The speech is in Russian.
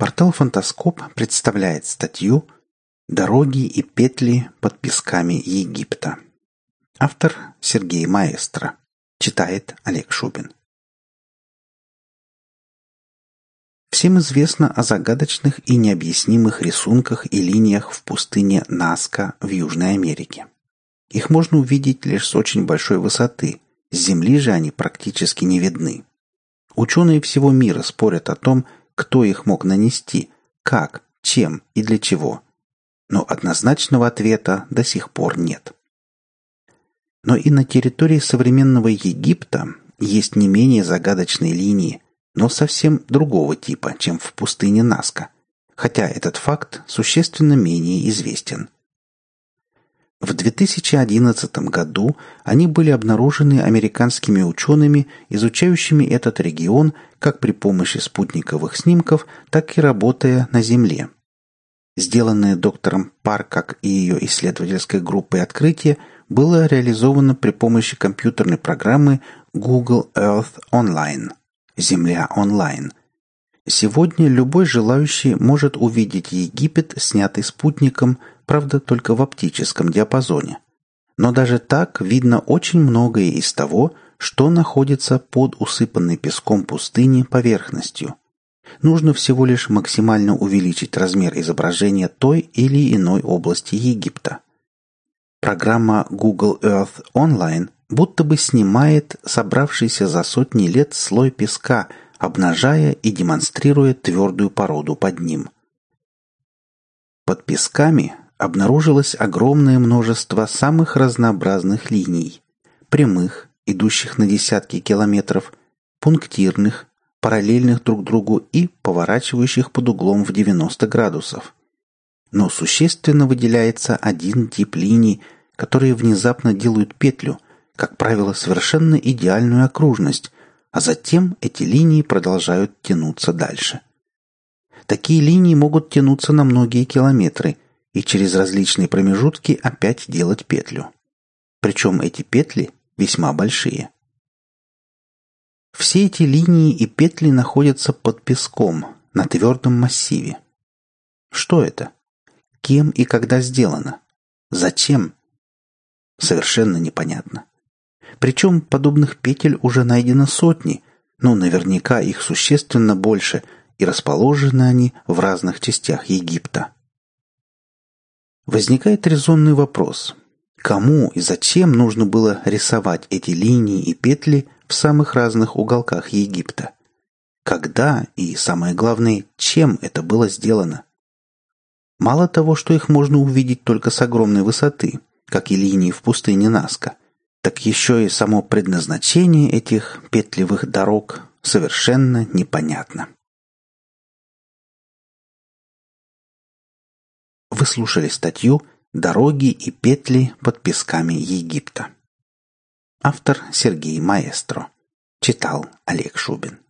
Портал «Фантаскоп» представляет статью «Дороги и петли под песками Египта». Автор Сергей Маэстро. Читает Олег Шубин. Всем известно о загадочных и необъяснимых рисунках и линиях в пустыне Наска в Южной Америке. Их можно увидеть лишь с очень большой высоты, с Земли же они практически не видны. Ученые всего мира спорят о том, кто их мог нанести, как, чем и для чего. Но однозначного ответа до сих пор нет. Но и на территории современного Египта есть не менее загадочные линии, но совсем другого типа, чем в пустыне Наска, хотя этот факт существенно менее известен – в 2011 году они были обнаружены американскими учеными, изучающими этот регион как при помощи спутниковых снимков, так и работая на Земле. Сделанное доктором Паркак и ее исследовательской группой открытие было реализовано при помощи компьютерной программы Google Earth Online – Земля онлайн. Сегодня любой желающий может увидеть Египет, снятый спутником, правда, только в оптическом диапазоне. Но даже так видно очень многое из того, что находится под усыпанной песком пустыни поверхностью. Нужно всего лишь максимально увеличить размер изображения той или иной области Египта. Программа Google Earth Online будто бы снимает собравшийся за сотни лет слой песка, обнажая и демонстрируя твердую породу под ним. Под песками обнаружилось огромное множество самых разнообразных линий, прямых, идущих на десятки километров, пунктирных, параллельных друг другу и поворачивающих под углом в 90 градусов. Но существенно выделяется один тип линий, которые внезапно делают петлю, как правило, совершенно идеальную окружность, а затем эти линии продолжают тянуться дальше. Такие линии могут тянуться на многие километры – и через различные промежутки опять делать петлю. Причем эти петли весьма большие. Все эти линии и петли находятся под песком, на твердом массиве. Что это? Кем и когда сделано? Зачем? Совершенно непонятно. Причем подобных петель уже найдено сотни, но наверняка их существенно больше, и расположены они в разных частях Египта. Возникает резонный вопрос. Кому и зачем нужно было рисовать эти линии и петли в самых разных уголках Египта? Когда и, самое главное, чем это было сделано? Мало того, что их можно увидеть только с огромной высоты, как и линии в пустыне Наска, так еще и само предназначение этих петлевых дорог совершенно непонятно. Вы слушали статью «Дороги и петли под песками Египта». Автор Сергей Маэстро. Читал Олег Шубин.